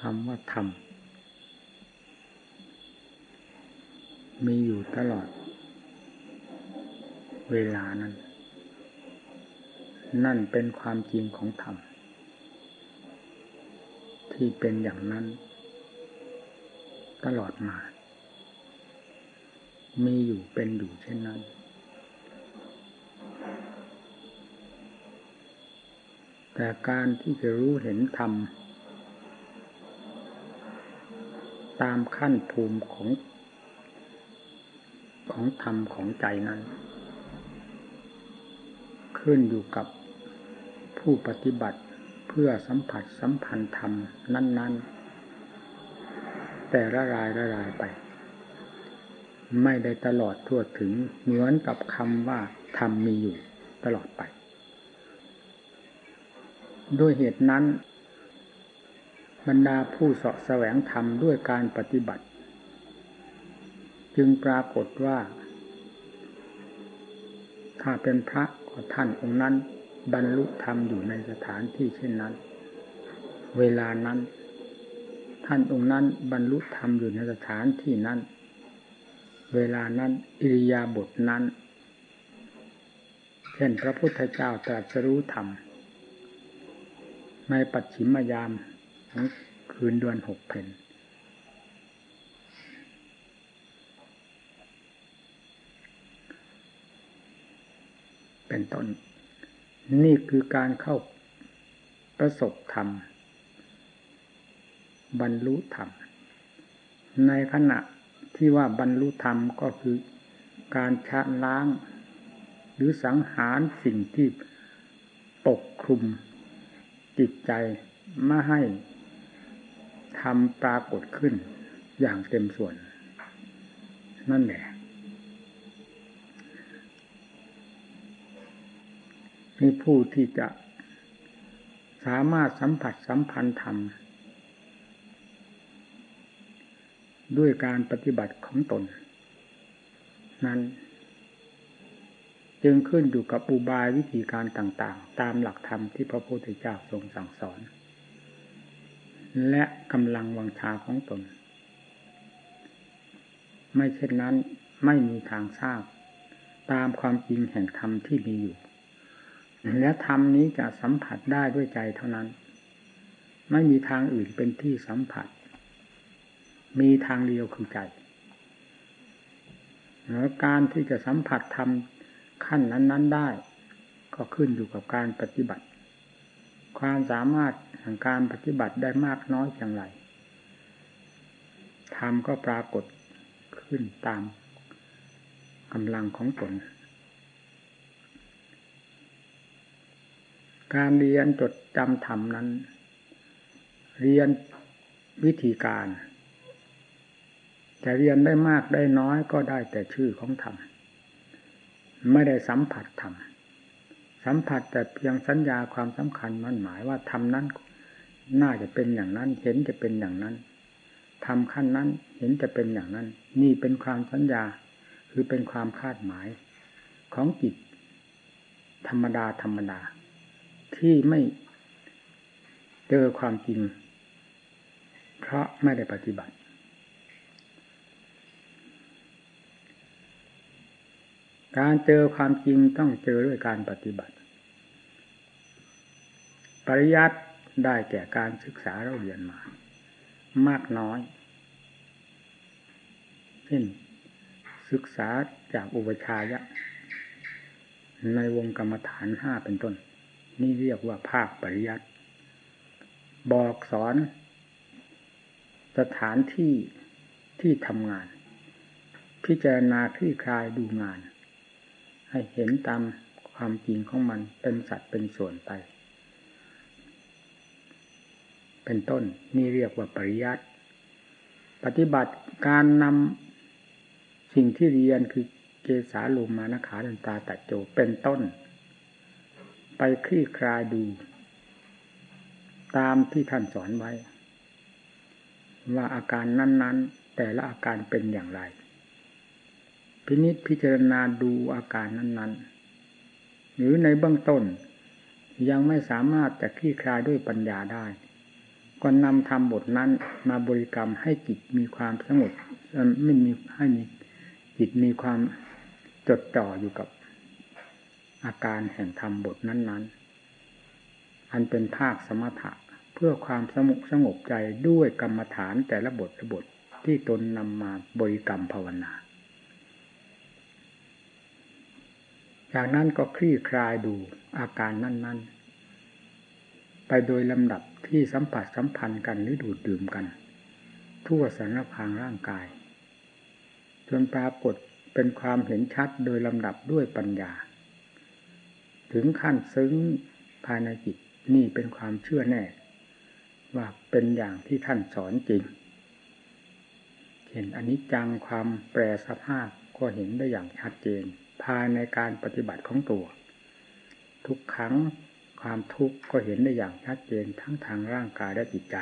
คำว่าธรรม มีอยู่ตลอด เวลานั้น นั่นเป็นความจริงของธรรม ที่เป็นอย่างนั้น ตลอดมา มีอยู่เป็นอยู่เช่นนั้น แต่การที่จะรู้เห็นธรรม ตามขั้นภูมิของ ของธรรมของใจนั้น ขึ้นอยู่กับผู้ปฏิบัติเพื่อสัมผัสสัมพันธ์ธรรมนั้น ๆ แต่ละรายละรายไป ไม่ได้ตลอดทั่วถึงเหมือนกับคำว่าธรรมมีอยู่ตลอดไป ด้วยเหตุนั้น บรรดาผู้เสาะแสวงธรรมด้วยการปฏิบัติ จึงปรากฏว่า ถ้าเป็นพระก็ท่านองค์นั้น บรรลุธรรมอยู่ในสถานที่เช่นนั้น เวลานั้น ท่านองค์นั้นบรรลุธรรมอยู่ในสถานที่นั้น เวลานั้นอิริยาบถนั้นเช่นพระพุทธเจ้าตรัสรู้ธรรมในปัจฉิมยาม ทั้งคืนเดือนหกเพนเป็นต้นนี่คือการเข้าประสบธรรม บรรลุธรรม ในขณะที่ว่าบรรลุธรรมก็คือการชะล้าง หรือสังหารสิ่งที่ปกคลุมจิตใจไม่ให้ ทำปรากฏขึ้น อย่างเต็มส่วน นั่นแหละมีผู้ที่จะสามารถสัมผัสสัมพันธ์ธรรม ด้วยการปฏิบัติของตน นั้น จึงขึ้นอยู่กับอุบายวิธีการต่างๆ ตามหลักธรรมที่พระพุทธเจ้าทรงสั่งสอน และกำลังวังชาของตน ไม่เช่นนั้นไม่มีทางทราบ ตามความจริงแห่งธรรมที่มีอยู่ และธรรมนี้จะสัมผัสได้ด้วยใจเท่านั้น ไม่มีทางอื่นเป็นที่สัมผัส มีทางเดียวคือใจแล้วการที่จะสัมผัสธรรมขั้นนั้น ๆได้ ก็ขึ้นอยู่กับการปฏิบัติ ความสามารถ แห่งการปฏิบัติได้มากน้อยอย่างไรธรรมก็ปรากฏขึ้นตามกำลังของตนการเรียนจดจำธรรมนั้น เรียนวิธีการ จะเรียนได้มากได้น้อยก็ได้แต่ชื่อของธรรม ไม่ได้สัมผัสธรรม สัมผัสแต่เพียงสัญญาความสำคัญมันหมายว่าธรรมนั้น น่าจะเป็นอย่างนั้น เห็นจะเป็นอย่างนั้นทำขั้นนั้นเห็นจะเป็นอย่างนั้น นี่เป็นความสัญญา คือเป็นความคาดหมาย ของจิต ธรรมดาธรรมดา ที่ไม่เจอความจริง เพราะไม่ได้ปฏิบัติ การเจอความจริงต้องเจอด้วยการปฏิบัติ ปริยัติ ได้แก่การศึกษาเราเรียนมา มากน้อยเช่นศึกษาจากอุปชายะ ในวงกรรมฐานห้าเป็นต้น นี่เรียกว่าภาคปริยัติบอกสอน สถานที่ที่ทำงาน พิจารณาคลี่คลายดูงาน ให้เห็นตามความจริงของมันเป็นสัตว์เป็นส่วนไป เป็นต้น นี่เรียกว่าปริยัติปฏิบัติการนำสิ่งที่เรียนคือเกสาลมมานขาดันตาตัดโจเป็นต้น ไปคลี่คลายดู ตามที่ท่านสอนไว้ ว่าอาการนั้น ๆ แต่ละอาการเป็นอย่างไร พินิจพิจารณาดูอาการนั้น ๆ หรือในเบื้องต้นยังไม่สามารถจะคลี่คลายด้วยปัญญาได้ ก็นำธรรมบทนั้นมาบริกรรมให้จิตมีความสงบไม่มีให้มีจิตมีความจดจ่ออยู่กับอาการแห่งธรรมบทนั้น ๆ อันเป็นภาคสมถะเพื่อความสงบสงบใจด้วยกรรมฐานแต่ละบทละบทที่ตนนำมาบริกรรมภาวนา จากนั้นก็คลี่คลายดูอาการนั้น ๆ ไปโดยลำดับ ที่สัมผัสสัมพันธ์กันหรือดูดดื่มกัน ทั่วสารพางร่างกาย จนปรากฏเป็นความเห็นชัดโดยลำดับด้วยปัญญา ถึงขั้นซึ้งภายในจิตนี่เป็นความเชื่อแน่ ว่าเป็นอย่างที่ท่านสอนจริง เห็นอันนี้จังความแปรสภาพก็เห็นได้อย่างชัดเจน ภายในการปฏิบัติของตัว ทุกครั้ง ความทุกข์ก็เห็นได้อย่างชัดเจนทั้งทางร่างกายและจิตใจ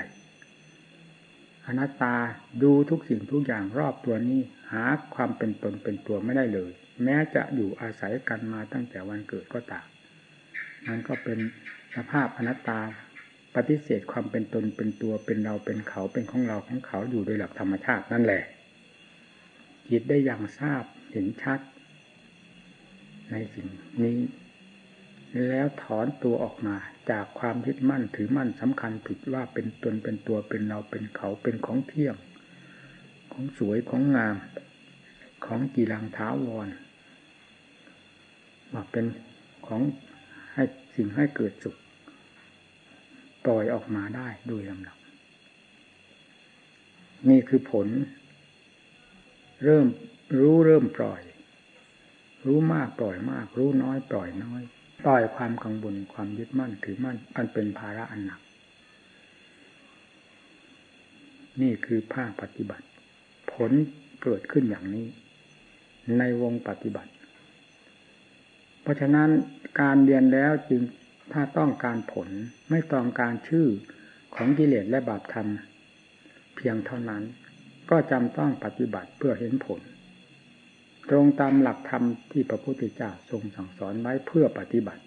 อนัตตาดูทุกสิ่งทุกอย่างรอบตัวนี้หาความเป็นตนเป็นตัวไม่ได้เลย แม้จะอยู่อาศัยกันมาตั้งแต่วันเกิดก็ตามมันก็เป็นสภาพอนัตตาปฏิเสธความเป็นตนเป็นตัวเป็นเราเป็นเขาเป็นของเราของเขาอยู่โดยหลักธรรมชาตินั่นแหละจิตได้อย่างทราบเห็นชัด ในสิ่งนี้ แล้วถอนตัวออกมาจากความยึดมั่นถือมั่นสำคัญผิดว่าเป็นตนเป็นตัวเป็นเราเป็นเขาเป็นของเที่ยง ของสวยของงาม ของกีรังท้าวรว่าเป็นของให้สิ่งให้เกิดสุขปล่อยออกมาได้โดยลำดับนี่คือผล เริ่มรู้เริ่มปล่อย รู้มากปล่อยมาก รู้น้อยปล่อยน้อย ปล่อยความกังวลความยึดมั่นถือมั่นอันเป็นภาระอันหนัก นี่คือภาคปฏิบัติ ผลเกิดขึ้นอย่างนี้ ในวงปฏิบัติ เพราะฉะนั้นการเรียนแล้วจึงถ้าต้องการผลไม่ต้องการชื่อของกิเลสและบาปธรรม เพียงเท่านั้น ก็จำต้องปฏิบัติเพื่อเห็นผล ตรงตามหลักธรรมที่พระพุทธเจ้าทรงสั่งสอนไว้เพื่อปฏิบัติ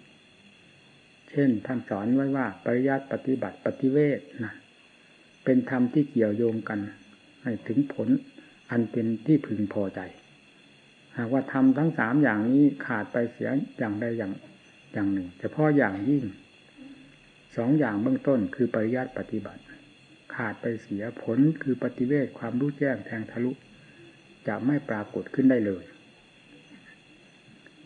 เช่นท่านสอนไว้ว่า ปริยัติปฏิบัติปฏิเวทนะเป็นธรรมที่เกี่ยวโยงกัน ให้ถึงผลอันเป็นที่พึงพอใจ หากว่าทำทั้งสามอย่างนี้ขาดไปเสียอย่างใดอย่างอย่างหนึ่งเฉพาะอย่างยิ่งสองอย่างเบื้องต้นคือปริยัติปฏิบัติ ขาดไปเสียผลคือปฏิเวทความรู้แจ้งแทงทะลุ จะไม่ปรากฏขึ้นได้เลย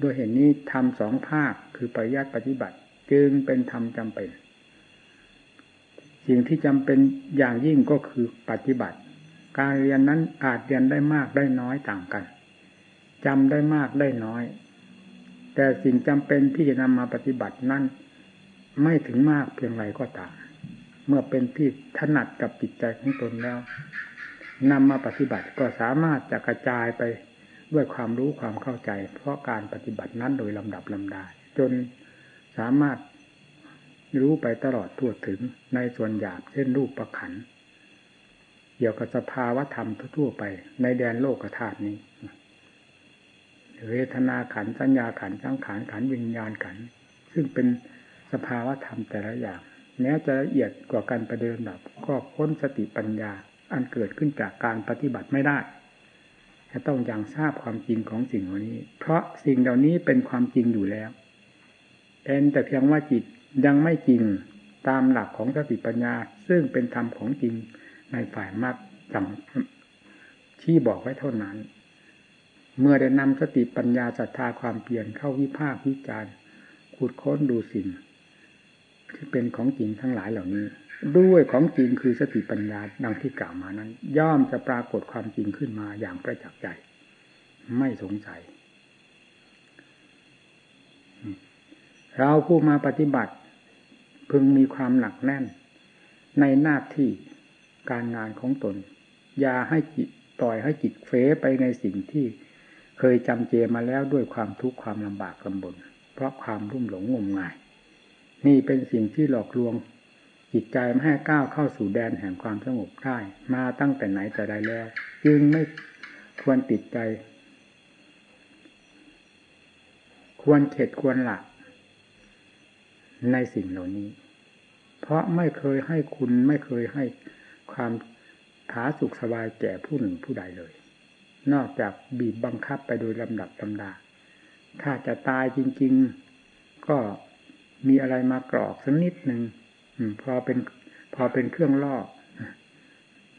โดยเห็นนี้ทำสองภาคคือปริยัติปฏิบัติ จึงเป็นธรรมจำเป็น สิ่งที่จำเป็นอย่างยิ่งก็คือปฏิบัติ การเรียนนั้นอาจเรียนได้มากได้น้อยต่างกันจำได้มากได้น้อย แต่สิ่งจำเป็นที่จะนำมาปฏิบัตินั้นไม่ถึงมากเพียงไรก็ตาม เมื่อเป็นที่ถนัดกับจิตใจของตนแล้วนำมาปฏิบัติก็สามารถจะกระจายไป ด้วยความรู้ความเข้าใจ เพราะการปฏิบัตินั้นโดยลำดับลำดา จนสามารถรู้ไปตลอดทั่วถึงในส่วนหยาบเช่นรูปประขันเกี่ยวกับสภาวะธรรมทั่วไป ในแดนโลกธาตุนี้เวทนาขันสัญญาขันสังขารขันวิญญาณขัน ซึ่งเป็นสภาวะธรรมแต่ละอย่าง แม้จะละเอียดกว่ากันประเดิมดับ ก็พ้นสติปัญญา อันเกิดขึ้นจากการปฏิบัติไม่ได้ จะต้องอย่างทราบความจริงของสิ่งเหล่านี้ เพราะสิ่งเหล่านี้เป็นความจริงอยู่แล้วเอ็นแต่เพียงว่าจิตยังไม่จริงตามหลักของสติปัญญา ซึ่งเป็นธรรมของจริงในฝ่ายมรรคสั่งที่บอกไว้เท่านั้น เมื่อได้นำสติปัญญาศรัทธาความเปลี่ยนเข้าวิภาควิจารขุดค้นดูสิ่ง ที่เป็นของจริงทั้งหลายเหล่านี้ ด้วยของจริงคือสติปัญญาดังที่กล่าวมานั้น ย่อมจะปรากฏความจริงขึ้นมาอย่างประจักษ์ใจ ไม่สงสัย เราผู้มาปฏิบัติ พึงมีความหนักแน่น ในหน้าที่การงานของตน อย่าให้จิตปล่อยให้จิตเฟ้ไปในสิ่งที่เคยจำเจมาแล้วด้วยความทุกข์ความลำบากลำบน เพราะความรุ่มหลงงมงาย นี่เป็นสิ่งที่หลอกลวง จิตใจไม่ให้ก้าวเข้าสู่แดนแห่งความสงบได้มาตั้งแต่ไหนแต่ใดแล้ว จึงไม่ควรติดใจ ควรเข็ดควรหลักในสิ่งเหล่านี้ เพราะไม่เคยให้คุณไม่เคยให้ความผาสุขสบายแก่ผู้หนึ่งผู้ใดเลย นอกจากบีบบังคับไปโดยลำดับลำดา ถ้าจะตายจริง ๆ ก็มีอะไรมากรอกสักนิดหนึ่ง พอเป็น พอเป็นเครื่องล่อ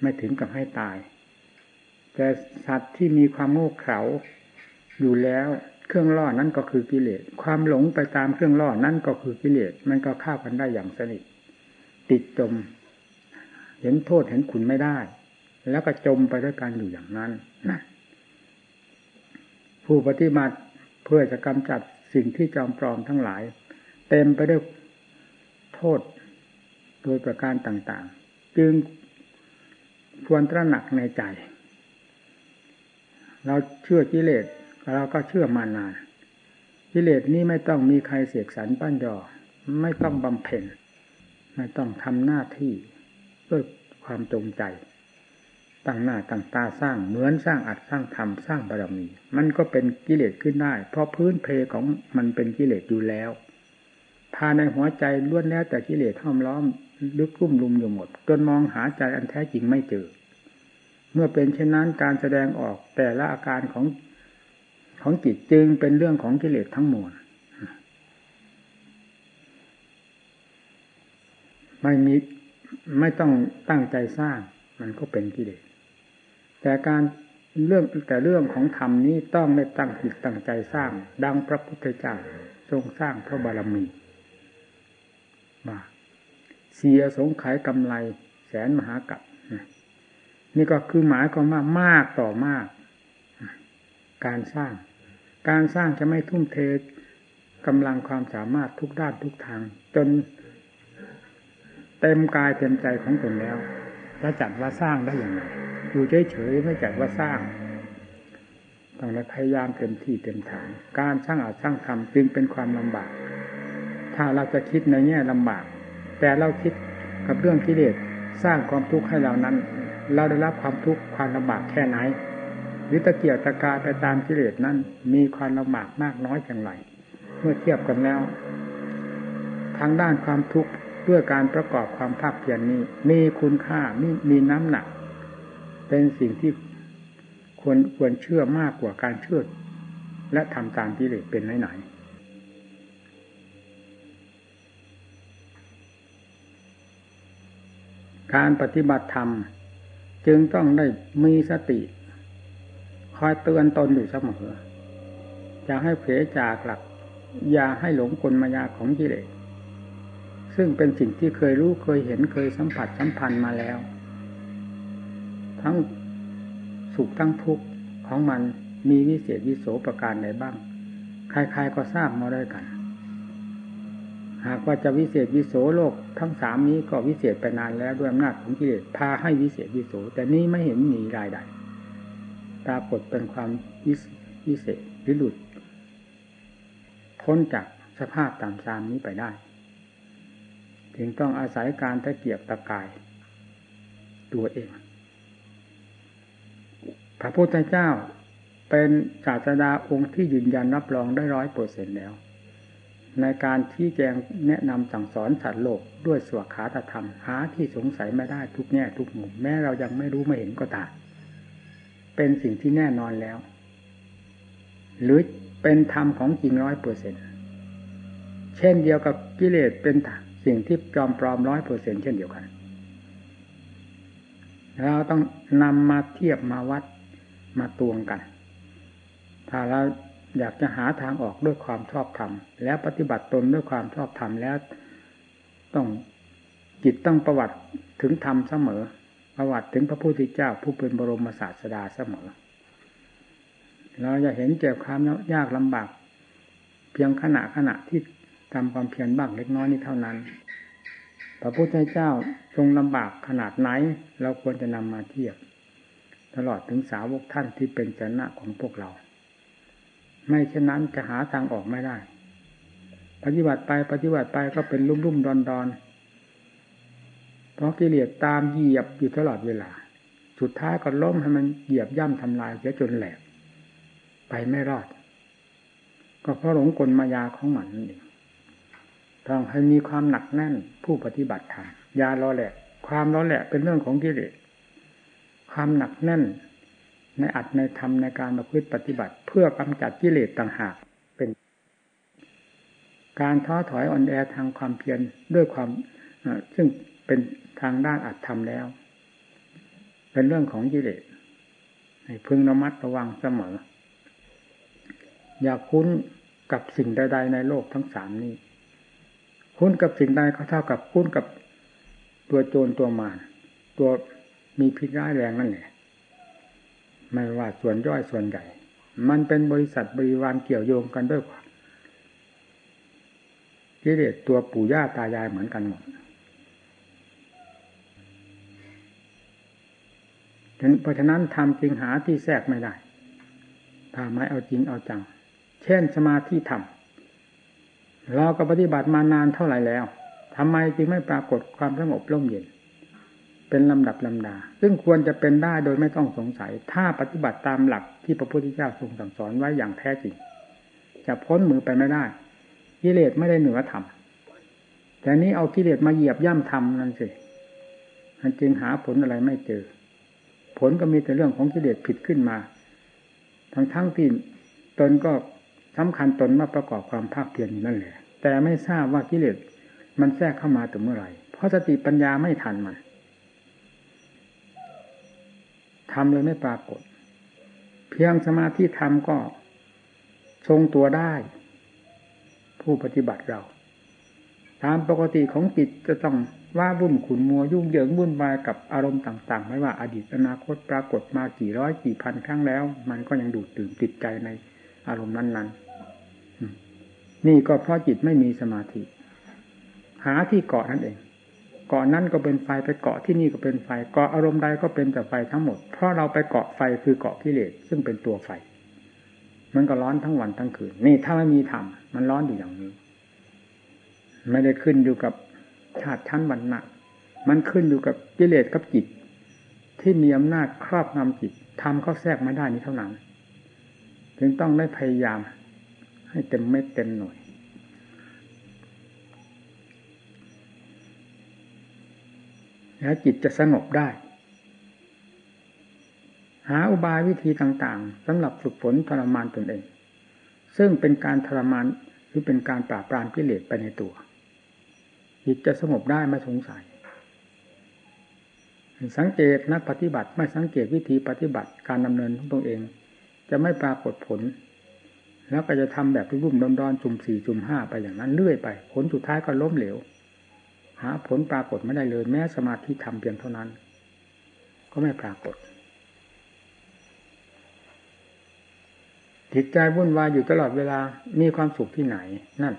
ไม่ถึงกับให้ตาย แต่สัตว์ที่มีความโง่เขลาอยู่แล้วเครื่องล่อนั่นก็คือกิเลส ความหลงไปตามเครื่องล่อนั่นก็คือกิเลส มันก็เข้ากันได้อย่างสนิท ติดจม เห็นโทษเห็นคุณไม่ได้ แล้วก็จมไปด้วยกันอยู่อย่างนั้นนะผู้ปฏิบัติเพื่อจะกำจัดสิ่งที่จอมปลอมทั้งหลาย เต็มไปด้วยโทษ โดยประการต่าง ๆ จึงควรตระหนักในใจ เราเชื่อกิเลสเราก็เชื่อมานาน กิเลสนี้ไม่ต้องมีใครเสกสรรปั้นยอไม่ต้องบำเพ็ญไม่ต้องทำหน้าที่ด้วยความจงใจ ตั้งหน้าตั้งตาสร้างเหมือนสร้างอัดสร้างทำสร้างบารมี มันก็เป็นกิเลสขึ้นได้ เพราะพื้นเพของมันเป็นกิเลสอยู่แล้ว ภายในหัวใจล้วนแล้วแต่กิเลสห้อมล้อมลึกลุ่มลุมอยู่หมด จนมองหาใจอันแท้จริงไม่เจอ เมื่อเป็นเช่นนั้นการแสดงออกแต่ละอาการของของจิตจึงเป็นเรื่องของกิเลสทั้งมวลไม่มีไม่ต้องตั้งใจสร้าง มันก็เป็นกิเลสแต่การเรื่องแต่เรื่องของธรรมนี้ต้องได้ตั้งจิตตั้งใจสร้าง ดังพระพุทธเจ้าทรงสร้างพระบารมี มา เสียสงไขยกำไร แสนมหากัปนี่ก็คือหมายความว่ามากต่อมาก การสร้าง การสร้างจะไม่ทุ่มเทกำลังความสามารถทุกด้านทุกทาง จนเต็มกายเต็มใจของตนแล้วจะจัดว่าสร้างได้อย่างไรอยู่เฉยๆไม่จัดว่าสร้างต้องพยายามเต็มที่เต็มฐาน การสร้างอาจสร้างทำจึงเป็นความลำบาก ถ้าเราจะคิดในแง่ลำบาก แต่เราคิดกับเรื่องกิเลสสร้างความทุกข์ให้เรานั้น เราได้รับความทุกข์ความลำบากแค่ไหนวิตะเกียรตะกาไปตามกิเลสนั้น มีความลำบากมากน้อยอย่างไร เมื่อเทียบกันแล้ว ทางด้านความทุกข์ด้วยการประกอบความภาคเพียรนี้ มีคุณค่ามีมีน้ำหนัก เป็นสิ่งที่ควรควรเชื่อมากกว่าการเชื่อและทำตามกิเลสเป็นไหนไการปฏิบัติธรรม จึงต้องได้มีสติ คอยเตือนตนอยู่เสมออย่าให้เผลจากหลัก อย่าให้หลงกลมายาของกิเลสซึ่งเป็นสิ่งที่เคยรู้เคยเห็นเคยสัมผัสสัมพันธ์มาแล้ว ทั้งสุขทั้งทุกข์ของมันมีวิเศษวิโสประการใดบ้าง ใครๆก็ทราบมาได้กัน หากว่าจะวิเศษวิโสโลกทั้งสามนี้ก็วิเศษไปนานแล้วด้วยอำนาจของกิเลสพาให้วิเศษวิโสแต่นี้ไม่เห็นมีรายใดปรากฏเป็นความวิเศษหรือหลุดพ้นจากสภาพตามสามนี้ไปได้จึงต้องอาศัยการตะเกียบตะกาย ตัวเอง พระพุทธเจ้าเป็นศาสดาองค์ที่ยืนยันรับรองได้ร้อยเปอร์เซ็นแล้ว ในการที่แจงแนะนำสั่งสอนสัตว์โลกด้วยสวขาตธรรม หาที่สงสัยไม่ได้ทุกแง่ทุกมุมแม้เรายังไม่รู้ไม่เห็นก็ตามเป็นสิ่งที่แน่นอนแล้ว หรือเป็นธรรมของจริงร้อยเปอร์เซ็นเช่นเดียวกับกิเลสเป็นสิ่งที่จอมปลอมร้อยเปอร์เซ็นเช่นเดียวกัน เราต้องนำมาเทียบมาวัดมาตวงกัน ถ้าเรา อยากจะหาทางออกด้วยความชอบธรรมแล้วปฏิบัติตนด้วยความชอบธรรมแล้ว ต้องจิตต้องประวัติถึงธรรมเสมอ ประวัติถึงพระพุทธเจ้า ผู้เป็นบรมศาสดาเสมอ เราจะเห็นเจ็บความยากลำบาก เพียงขณะขณะที่ทำความเพียรบ้างเล็กน้อยนี้เท่านั้น พระพุทธเจ้าทรงลำบากขนาดไหน เราควรจะนำมาเทียบ ตลอดถึงสาวกท่านที่เป็นชนะของพวกเรา ไม่เช่นนั้นจะหาทางออกไม่ได้ ปฏิบัติไปปฏิบัติไปก็เป็นรุ่มรุ่มดอนดอนเพราะกิเลสตามเหยียบอยู่ตลอดเวลา สุดท้ายก็ล้มให้มันเหยียบย่ำทำลายเสียจนแหลก ไปไม่รอด ก็เพราะหลงกลมายาของมันนั่นเองต้องให้มีความหนักแน่นผู้ปฏิบัติธรรมยาล้อแหละความล้อแหละเป็นเรื่องของกิเลสความหนักแน่น ในอัดในธรรมในการประพฤติปฏิบัติ เพื่อกำจัดกิเลสต่างหากเป็น การท้อถอยอ่อนแอทางความเพียรด้วยความซึ่งเป็นทางด้านอัดธรรมแล้ว เป็นเรื่องของกิเลสให้พึงระมัดระวังเสมอ อย่าคุ้นกับสิ่งใดๆในโลกทั้งสามนี้ คุ้นกับสิ่งใดก็เท่ากับคุ้นกับตัวโจรตัวมารตัวมีพิษร้ายแรงนั่นแหละ ไม่ว่าส่วนย่อยส่วนใหญ่ มันเป็นบริษัทบริวารเกี่ยวโยงกันด้วยกิเลสตัวปู่ย่าตายายเหมือนกันหมดเพราะฉะนั้นทำจริงหาที่แทรกไม่ได้ถ้าไม่เอาจริงเอาจัง เช่นสมาธิธรรมเราก็ปฏิบัติมานานเท่าไหร่แล้วทำไมจึงไม่ปรากฏความสงบร่มเย็น เป็นลำดับลำดา ซึ่งควรจะเป็นได้โดยไม่ต้องสงสัย ถ้าปฏิบัติตามหลักที่พระพุทธเจ้าทรงสั่งสอนไว้อย่างแท้จริง จะพ้นมือไปไม่ได้กิเลสไม่ได้เหนือธรรมแต่นี้เอากิเลสมาเหยียบย่ำธรรมนั่นสิมันจึงหาผลอะไรไม่เจอ ผลก็มีแต่เรื่องของกิเลสผิดขึ้นมา ทั้งทั้งที่ตนก็สำคัญตนมาประกอบความภาคเพียรอยู่นั่นแหละ แต่ไม่ทราบว่ากิเลสมันแทรกเข้ามาถึงเมื่อไหร่ เพราะสติปัญญาไม่ทันมัน ทำเลยไม่ปรากฏ เพียงสมาธิทำก็ทรงตัวได้ ผู้ปฏิบัติเรา ตามปกติของจิตจะต้องว่าวุ่นขุนมัวยุ่งเหยิงวุ่นวายกับอารมณ์ต่าง ๆ ไม่ว่าอดีตอนาคตปรากฏมากี่ร้อยกี่พันครั้งแล้ว มันก็ยังดูดดื่มติดใจในอารมณ์นั้นๆนี่ก็เพราะจิตไม่มีสมาธิ หาที่เกาะนั่นเอง เกาะนั้นก็เป็นไฟไปเกาะที่นี่ก็เป็นไฟเกาะอารมณ์ใดก็เป็นแต่ไฟทั้งหมด เพราะเราไปเกาะไฟคือเกาะกิเลสซึ่งเป็นตัวไฟ มันก็ร้อนทั้งวันทั้งคืนนี่ถ้าไม่มีธรรมมันร้อนอยู่อย่างนี้ ไม่ได้ขึ้นอยู่กับชาติชั้นวันนะมันขึ้นอยู่กับกิเลสกับจิต ที่มีอำนาจครอบงำจิตทำเข้าแทรกไม่ได้นี้เท่านั้น จึงต้องได้พยายาม ให้เต็มเม็ดเต็มหน่วย แล้วจิตจะสงบได้ หาอุบายวิธีต่างๆสำหรับฝึกฝนทรมานตนเอง ซึ่งเป็นการทรมานหรือเป็นการปราบปรามกิเลสไปในตัว จิตจะสงบได้ไม่สงสัย สังเกตนักปฏิบัติไม่สังเกตวิธีปฏิบัติการดำเนินของตนเอง จะไม่ปรากฏผลแล้วก็จะทำแบบรุ่มดอนดอนจุ่มสี่จุ่มห้าไปอย่างนั้นเรื่อยไป ผลสุดท้ายก็ล้มเหลว หาผลปรากฏไม่ได้เลย แม้สมาธิทำเพียงเท่านั้น ก็ไม่ปรากฏจิตใจวุ่นวายอยู่ตลอดเวลามีความสุขที่ไหนนั่น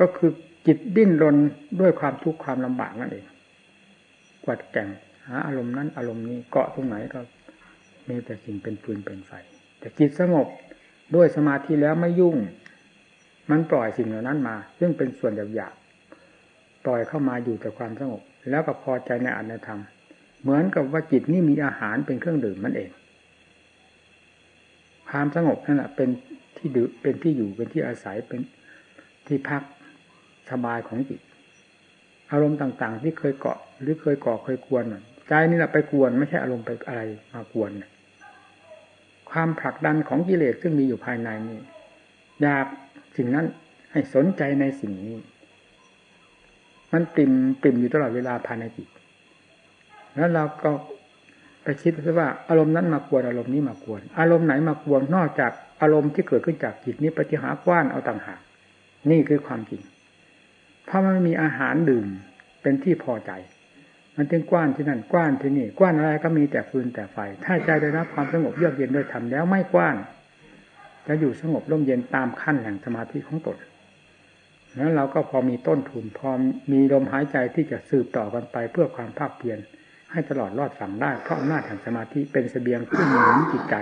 ก็คือจิตดิ้นรนด้วยความทุกข์ความลำบากนั่นเองกวัดแก่งหาอารมณ์นั้นอารมณ์นี้เกาะตรงไหนก็มีแต่สิ่งเป็นปืนเป็นไฟแต่จิตสงบด้วยสมาธิแล้วไม่ยุ่ง มันปล่อยสิ่งเหล่านั้นมา ซึ่งเป็นส่วนหยาบ ปล่อยเข้ามาอยู่แต่ความสงบ แล้วก็พอใจในอัตในธรรม เหมือนกับว่าจิตนี่มีอาหารเป็นเครื่องดื่มมันเอง ความสงบนั่นแหละเป็นที่ดื่มเป็นที่อยู่เป็นที่อาศัยเป็นที่พักสบายของจิต อารมณ์ต่างๆ ที่เคยเกาะ หรือเคยก่อเคยกวนใจนี่แหละไปกวนไม่ใช่อารมณ์ไปอะไรมากวนความผลักดันของกิเลสซึ่งมีอยู่ภายในนี่อยากสิ่งนั้นให้สนใจในสิ่งนี้ มันปิ่มปิ่มอยู่ตลอดเวลาภายในจิตแล้วเราก็ไปคิดว่าอารมณ์นั้นมากวนอารมณ์นี้มากวน อารมณ์ไหนมากวนนอกจากอารมณ์ที่เกิดขึ้นจากจิตนี้ปฏิหากว้านเอาต่างหากนี่คือความจริง เพราะมันมีอาหารดื่มเป็นที่พอใจ มันจึงกว้านที่นั่นกว้านที่นี่กว้านอะไรก็มีแต่ฟืนแต่ไฟ ถ้าใจได้รับความสงบเยือกเย็นโดยธรรมแล้วไม่กว้าน จะอยู่สงบร่มเย็นตามขั้นแห่งสมาธิของตน แล้วเราก็พอมีต้นทุนพอมีลมหายใจที่จะสืบต่อกันไปเพื่อความภาคเพียรให้ตลอดรอดฝั่งได้เพราะอำนาจแห่งสมาธิเป็นเสบียงขึ้นหนุนจิตใจ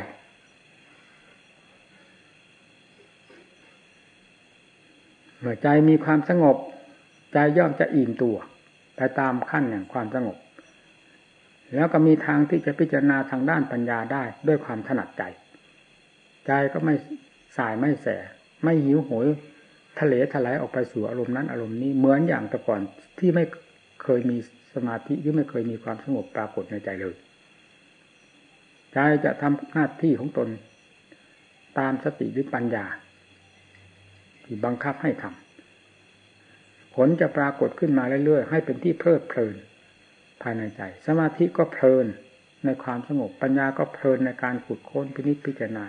เมื่อใจมีความสงบ ใจย่อมจะอิ่มตัวไปตามขั้นแห่งความสงบ แล้วก็มีทางที่จะพิจารณาทางด้านปัญญาได้ด้วยความถนัดใจ ใจก็ไม่สายไม่แส ไม่หิวโหย ทะเลถลายออกไปสู่อารมณ์นั้นอารมณ์นี้เหมือนอย่างแต่ก่อนที่ไม่เคยมีสมาธิหรือไม่เคยมีความสงบปรากฏในใจเลยใจจะทำหน้าที่ของตน ตามสติหรือปัญญา ที่บังคับให้ทำผลจะปรากฏขึ้นมาเรื่อยๆให้เป็นที่เพลิดเพลิน ภายในใจ สมาธิก็เพลินในความสงบปัญญาก็เพลินในการขุดค้นพินิจพิจารณา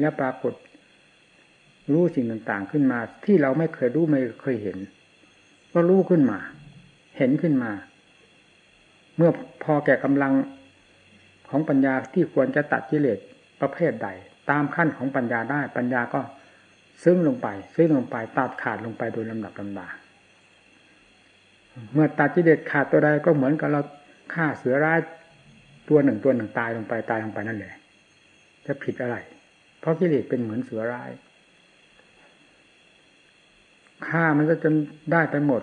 และปรากฏ รู้สิ่งต่างๆขึ้นมา ที่เราไม่เคยรู้ไม่เคยเห็น ก็รู้ขึ้นมา เห็นขึ้นมา เมื่อพอแก่กำลังของปัญญาที่ควรจะตัดกิเลสประเภทใด ตามขั้นของปัญญาได้ ปัญญาก็ซึ้งลงไปซึ้งลงไปตัดขาดลงไปโดยลำดับลำดาเมื่อตัดกิเลสขาดตัวใดก็เหมือนกับเราฆ่าเสือร้ายตัวหนึ่งตัวหนึ่งตายลงไปตายลงไปนั่นแหละจะผิดอะไร เพราะกิเลสเป็นเหมือนเสือร้าย ฆ่ามันก็จนได้ไปหมด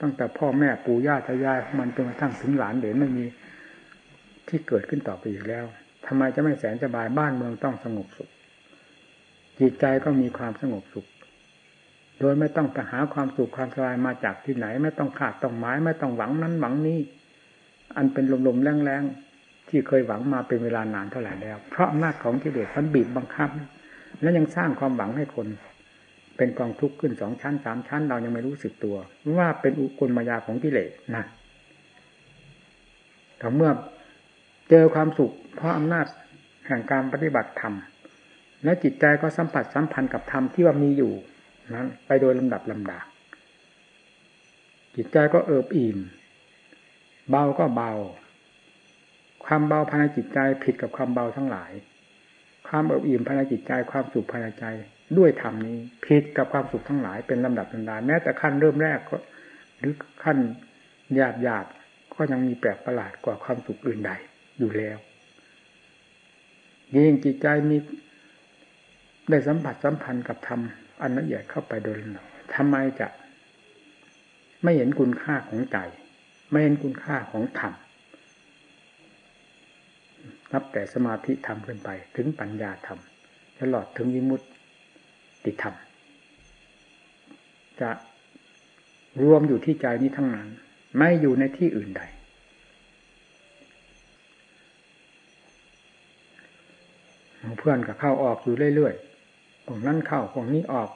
ตั้งแต่พ่อแม่ปู่ย่าตายายมันจนกระทั่งถึงหลานเหลนไม่มีที่เกิดขึ้นต่อไปอีกแล้วทำไมจะไม่แสนสบายบ้านเมืองต้องสงบสุข จิตใจก็มีความสงบสุข โดยไม่ต้องไปหาความสุขความสบายมาจากที่ไหน ไม่ต้องขาดต้องหมายไม่ต้องหวังนั้นหวังนี้ อันเป็นลมๆแรงๆที่เคยหวังมาเป็นเวลานานเท่าไหร่แล้ว เพราะอำนาจของกิเลสมันบีบบังคับ และยังสร้างความหวังให้คน เป็นกองทุกข์ขึ้นสองชั้นสามชั้น เรายังไม่รู้สึกตัว ว่าเป็นอุกลมายาของกิเลสนะแต่เมื่อเจอความสุข เพราะอำนาจแห่งการปฏิบัติธรรมและจิตใจก็สัมผัสสัมพันธ์กับธรรมที่ว่ามีอยู่นั้นไปโดยลำดับลำดาจิตใจก็เอิบอิ่มเบาก็เบา ความเบาภายในจิตใจผิดกับความเบาทั้งหลาย ความเอิบอิ่มภายในจิตใจ ความสุขภายในใจ ด้วยธรรมนี้ผิดกับความสุขทั้งหลายเป็นลำดับลำดาแม้แต่ขั้นเริ่มแรกก็หรือขั้นหยาบหยาบก็ยังมีแปลกประหลาดกว่าความสุขอื่นใดอยู่แล้วยิ่งจิตใจมีได้สัมผัสสัมพันธ์กับธรรมอันละเอียดเข้าไปโดยลำดับทำไมจะไม่เห็นคุณค่าของใจ ไม่เห็นคุณค่าของธรรมนับแต่สมาธิธรรมขึ้นไป ถึงปัญญาธรรมตลอดถึงวิมุตติ ติธรรม จะรวมอยู่ที่ใจนี้ทั้งนั้น ไม่อยู่ในที่อื่นใด เพื่อนก็เข้าออกอยู่เรื่อยๆพวกนั้นเข้าพวกนี้ออก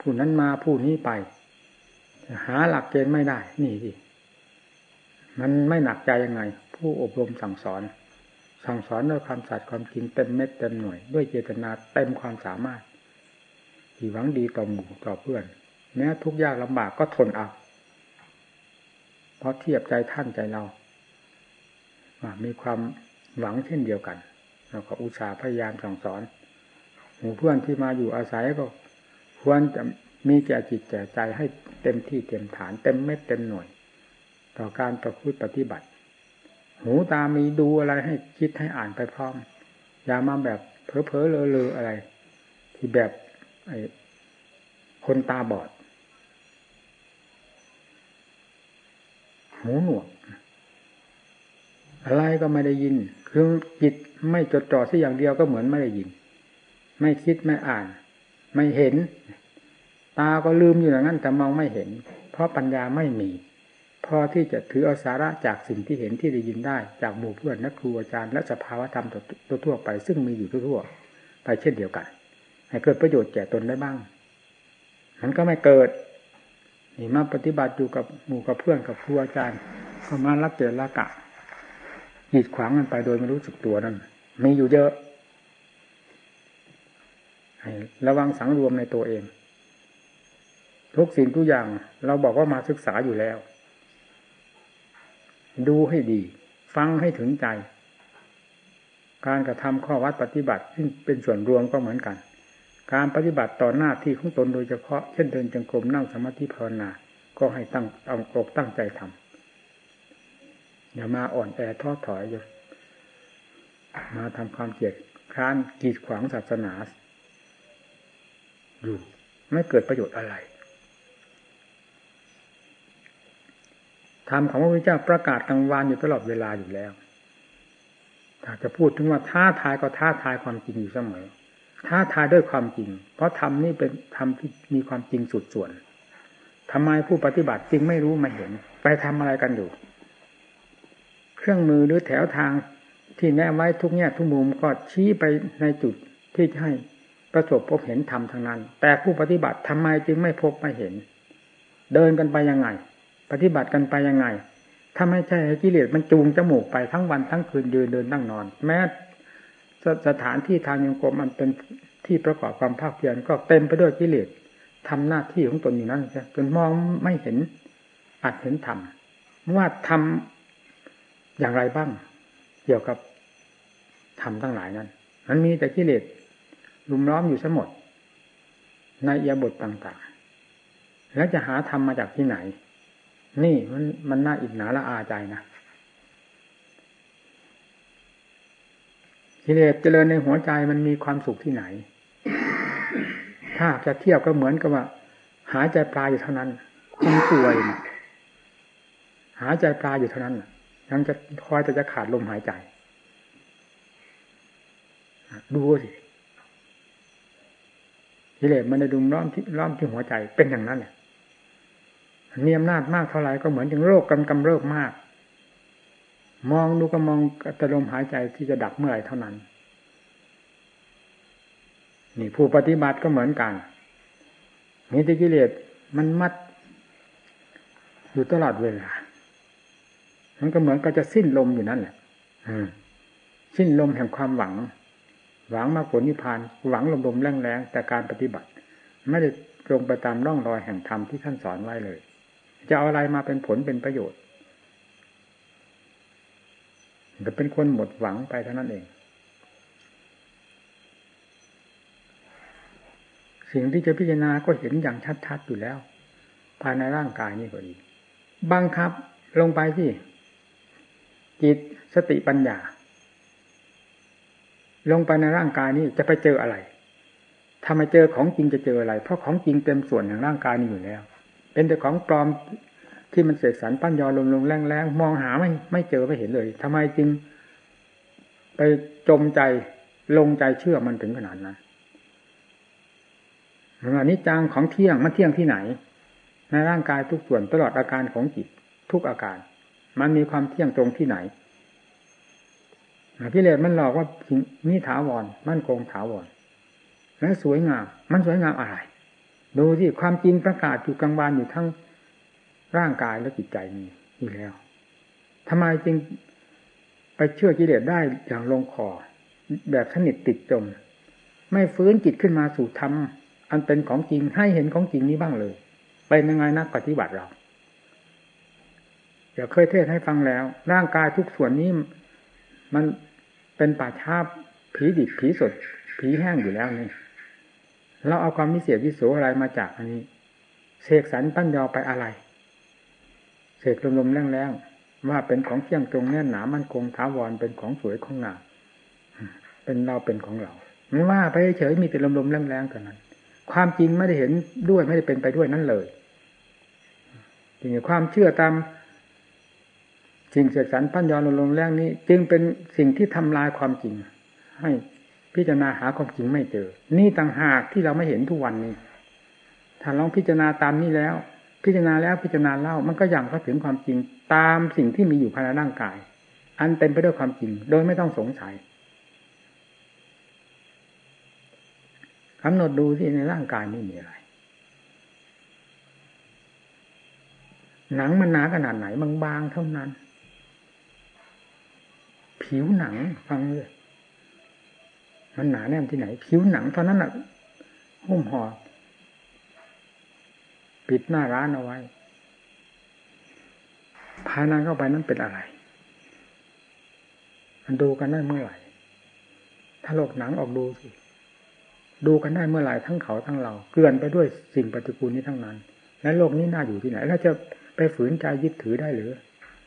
ผู้นั้นมาผู้นี้ไป หาหลักเกณฑ์ไม่ได้ นี่สิมันไม่หนักใจยังไง ผู้อบรมสั่งสอน สั่งสอนด้วยความสัตย์ความจริงเต็มเม็ดเต็มหน่วย ด้วยเจตนาเต็มความสามารถที่หวังดีต่อหมู่ต่อเพื่อน แม้ทุกยากลำบากก็ทนเอาเพราะเทียบใจท่านใจเราามีความหวังเช่นเดียวกันเราก็อุตส่าห์พยายามสั่งสอน หมู่เพื่อนที่มาอยู่อาศัยก็ ควรจะมีแก่จิตแก่ใจให้เต็มที่เต็มฐาน เต็มเม็ดเต็มหน่วย ต่อการประพฤติปฏิบัติ หูตามีดูอะไรให้คิดให้อ่านไปพร้อม อย่ามาแบบเพ้อเพอเลอเลออะไร ที่แบบไอ้คนตาบอด หูหนวก อะไรก็ไม่ได้ยิน คือจิตไม่จดจ่อสัอย่างเดียวก็เหมือนไม่ได้ยิน ไม่คิดไม่อ่าน ไม่เห็น ตาก็ลืมอยู่อย่างนั้นแต่มองไม่เห็น เพราะปัญญาไม่มี อที่จะถือเอาสาระจากสิ่งที่เห็นที่ได้ยินได้ จากหมู่เพื่อนนักครูอาจารย์และสภาวธรรมตัวทั่วไป ซึ่งมีอยู่ทั่วไปเช่นเดียวกัน ให้เกิดประโยชน์แก่ตนได้บ้าง มันก็ไม่เกิดนี่มาปฏิบัติอยู่กับหมู่กับเพื่อนกับครูอาจารย์ก็มารับเจรละกะหีดขวางกันไปโดยไม่รู้สึกตัวนั่นมีอยู่เยอะให้ระวังสังรวมในตัวเอง ทุกสิ่งทุกอย่างเราบอกว่ามาศึกษาอยู่แล้ว ดูให้ดี ฟังให้ถึงใจ การกระทำข้อวัดปฏิบัติซึ่งเป็นส่วนรวมก็เหมือนกัน การปฏิบัติต่อหน้าที่ของตนโดยเฉพาะเช่นเดินจงกรมนั่งสมาธิภาวนา ก็ให้ตั้งเอาอกตั้งใจทำอย่ามาอ่อนแอท้อถอยอยู่มาทำความเกลียดค้านกีดขวางศาสนาอยู่ไม่เกิดประโยชน์อะไร ธรรมของพระพุทธเจ้าประกาศกลางวันอยู่ตลอดเวลาอยู่แล้วถ้าจะพูดถึงว่าท้าทายก็ท้าทายความจริงอยู่เสมอท้าทายด้วยความจริง เพราะธรรมนี่เป็นธรรมที่มีความจริงสุดส่วนทำไมผู้ปฏิบัติจึงไม่รู้มาเห็น ไปทำอะไรกันอยู่ เครื่องมือหรือแถวทางที่แนไว้ทุกแง่ทุกมุมก็ชี้ไปในจุดที่จะให้ประสบพบเห็นธรรมทางนั้น แต่ผู้ปฏิบัติทำไมจึงไม่พบไม่เห็น เดินกันไปยังไง ปฏิบัติกันไปยังไง ถ้าไม่ใช่กิเลสมันจูงจมูกไปทั้งวันทั้งคืนยืนเดินนั่งนอน แม้สสถานที่ทางยังกรมมันเป็นที่ประกอบความภาคเพียรก็เต็มไปด้วยกิเลสทำหน้าที่ของตนอยู่นั้นจนมองไม่เห็นอาจเห็นธรรมว่าทำอย่างไรบ้าง เกี่ยวกับธรรมทั้งหลายนั้น มันมีแต่กิเลสลุมล้อมอยู่ทั้งหมดในเอียบทต่างๆ แล้วจะหาธรรมมาจากที่ไหน นี่มันมันน่าอิจฉาละอาใจนะกิเลสเจริญในหัวใจมันมีความสุขที่ไหน ถ้าจะเทียบก็เหมือนกับว่า หายใจปลาอยู่เท่านั้นคุณป่วยหายใจปลาอยู่เท่านั้นยังจะคอยแต่จะขาดลมหายใจดูสิกิเลสมันในดุมล้อมที่ล้อมที่หัวใจเป็นอย่างนั้นเนี่ย มีอำนาจมากเท่าไหร่ก็เหมือนอย่างโรคกำกำเริบมาก มองดูก็มองแต่ลมหายใจที่จะดับเมื่อไหร่เท่านั้น นี่ผู้ปฏิบัติก็เหมือนกันมีติกิเลสมันมัด อยู่ตลอดเวลา มันก็เหมือนก็จะสิ้นลมอยู่นั่นแหละสิ้นลมแห่งความหวัง หวังมาผลนิพพาน หวังลมๆแรงๆแต่การปฏิบัติ ไม่ได้ตรงไปตามร่องรอยแห่งธรรมที่ท่านสอนไว้เลย จะเอาอะไรมาเป็นผลเป็นประโยชน์จะเป็นคนหมดหวังไปเท่านั้นเอง สิ่งที่จะพิจารณาก็เห็นอย่างชัดๆอยู่แล้ว ภายในร่างกายนี่ก็ดีบังคับลงไปที่จิตสติปัญญา ลงไปในร่างกายนี้จะไปเจออะไรถ้ามาเจอของจริงจะเจออะไร เพราะของจริงเต็มส่วนอย่างร่างกายนี้อยู่แล้ว เป็นแต่ของปลอมที่มันเสกสรรปั้นยอลงลงแรงแรงมองหาไม่ไม่เจอไม่เห็นเลยทำไมจึง ไปจมใจลงใจเชื่อมันถึงขนาดนั้นอันนี้จังของเที่ยงมันเที่ยงที่ไหน ในร่างกายทุกส่วนตลอดอาการของจิตทุกอาการ มันมีความเที่ยงตรงที่ไหนพิเรศมันหลอกว่านี่ถาวรมั่นคงถาวรและสวยงาม มันสวยงามอะไร ดูที่ความจริงประกาศอยู่กลางวันอยู่ทั้งร่างกายและจิตใจมีอยู่แล้วทำไมจึงไปเชื่อกิเลสได้อย่างลงคอแบบสนิทติดจม ไม่ฟื้นจิตขึ้นมาสู่ธรรมอันเป็นของจริงให้เห็นของจริงนี้บ้างเลยเป็นยังไงนักปฏิบัติเราเดี๋ยวเคยเทศให้ฟังแล้ว ร่างกายทุกส่วนนี้มันเป็นป่าชาบผีดิบผีสด ผีแห้งอยู่แล้วนี่ เราเอาความมิเศษวิโสอะไรมาจากอันนี้เสกสรรปั้นยอไปอะไรเสกลมๆแรงๆว่าเป็นของเที่ยงตรงแน่นหนามันคงท้าวรเป็นของสวยของงามเป็นเราเป็นของเราไม่ว่าไปเฉยมีแต่ลมๆแรงๆเท่านั้น ความจริงไม่ได้เห็นด้วยไม่ได้เป็นไปด้วยนั่นเลยจริงความเชื่อตามสิ่งเสกสรรพันยอนลมแรงนี้ จึงเป็นสิ่งที่ทำลายความจริง ให้ พิจารณาหาความจริงไม่เจอ นี่ต่างหากที่เราไม่เห็นทุกวันนี้ ถ้าลองพิจารณาตามนี้แล้ว พิจารณาแล้วพิจารณาเล่ามันก็ยังเข้าถึงความจริงตามสิ่งที่มีอยู่ภายในร่างกาย อันเต็มไปด้วยความจริง โดยไม่ต้องสงสัยกำหนดดูที่ในร่างกายนี่มีอะไร หนังมันหนาขนาดไหนบางๆเท่านั้น ผิวหนังฟังเลย มันหนาแน่นที่ไหน ผิวหนังเท่านั้นอะหุ้มห่อปิดหน้าร้านเอาไว้ ภายในเข้าไปนั้นเป็นอะไร มันดูกันได้เมื่อไหร่ถ้าโลกหนังออกดูสิดูกันได้เมื่อไหร่ทั้งเขาทั้งเราเกลื่อนไปด้วยสิ่งปฏิกูลนี้ทั้งนั้น และโลกนี้น่าอยู่ที่ไหนแล้วจะไปฝืนใจยึดถือได้หรือ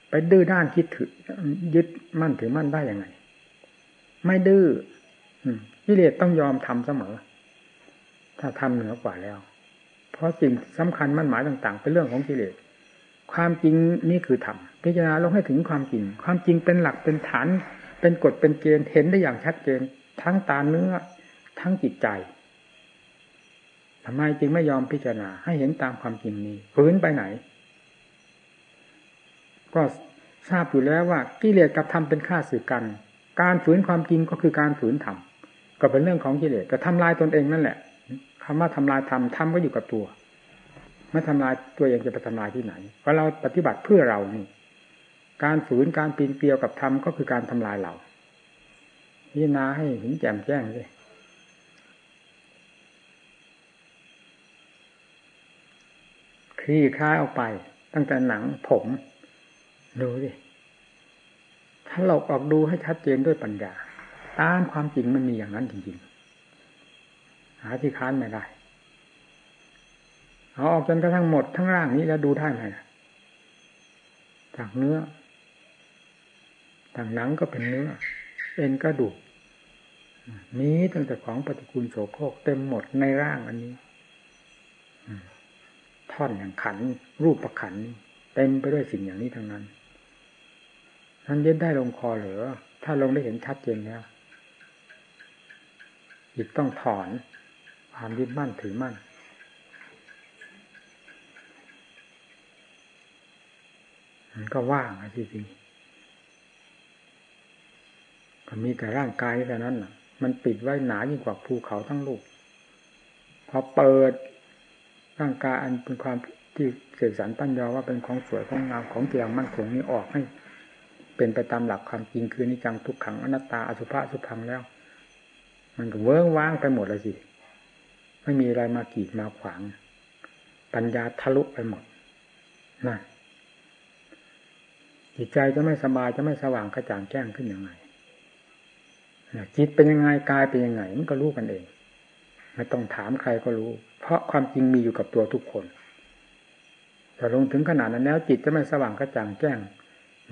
ไปดื้อด้านคิดถือยึดมั่นถือมั่นได้ยังไง ไม่ดื้อ กิเลสต้องยอมทำเสมอ ถ้าทำเหนือกว่าแล้ว เพราะสิ่งสำคัญมั่นหมายต่าง ๆ เป็นเรื่องของกิเลส ความจริงนี่คือธรรมพิจารณาลงให้ถึงความจริง ความจริงเป็นหลักเป็นฐาน เป็นกฎเป็นเกณฑ์เห็นได้อย่างชัดเจน ทั้งตาเนื้อทั้งจิตใจทำไมจึงไม่ยอมพิจารณาให้เห็นตามความจริงนี้ฝืนไปไหน ก็ทราบอยู่แล้วว่ากิเลสกับธรรมเป็นข้าศึกกัน การฝืนความจริงก็คือการฝืนธรรม ก็เป็นเรื่องของกิเลสก็ทำลายตนเองนั่นแหละคำว่าทำลายธรรมธรรมก็อยู่กับตัวไม่ทำลายตัวเองจะไปทำลายที่ไหน เพราะเราปฏิบัติเพื่อเรานี่ การฝืนการปีนเกลียวกับธรรมก็คือการทำลายเราพิจารณาให้เห็นแจ่มแจ้งเลยคลี่คลายออกไป ตั้งแต่หนังผม ดูดิถ้าเราออกดูให้ชัดเจนด้วยปัญญา ตามความจริงมันมีอย่างนั้นจริงๆ หาที่ค้านไม่ได้เอาออกจนกระทั่งหมดทั้งร่างนี้แล้วดูได้ไหมจากเนื้อจากหนังก็เป็นเนื้อ เอ็นกระดูกมีตั้งแต่ของปฏิกูลโสโครกเต็มหมดในร่างอันนี้ท่อนอย่างขัน รูปประขันเต็มไปด้วยสิ่งอย่างนี้ทั้งนั้นนั้นเย็นได้ลงคอเหรือถ้าลงได้เห็นชัดเจนแล้ว จิตต้องถอนความยึดมั่นถือมั่น มันก็ว่างจริงๆก็มีแต่ร่างกายแค่นั้นน่ะมันปิดไว้หนายิ่งกว่าภูเขาทั้งลูก พอเปิดร่างกายอันเป็นความที่เสกสรรปั้นยอว่าเป็นของสวยของงามของเกียงมั่นคงนี้ออกให้ เป็นไปตามหลักความจริงคือนิจังทุกขังอนัตตาอสุภะสุพังแล้ว มันก็เวิ้งว้างไปหมดเลยสิ ไม่มีอะไรมากีดมาขวาง ปัญญาทะลุไปหมดนั่นจิตใจจะไม่สบายจะไม่สว่างกระจ่างแจ้งขึ้นยังไงจิตเป็นยังไงกายเป็นยังไง มันก็รู้กันเองไม่ต้องถามใครก็รู้ เพราะความจริงมีอยู่กับตัวทุกคนแต่ลงถึงขนาดนั้นแล้ว จิตจะไม่สว่างกระจ่างแจ้ง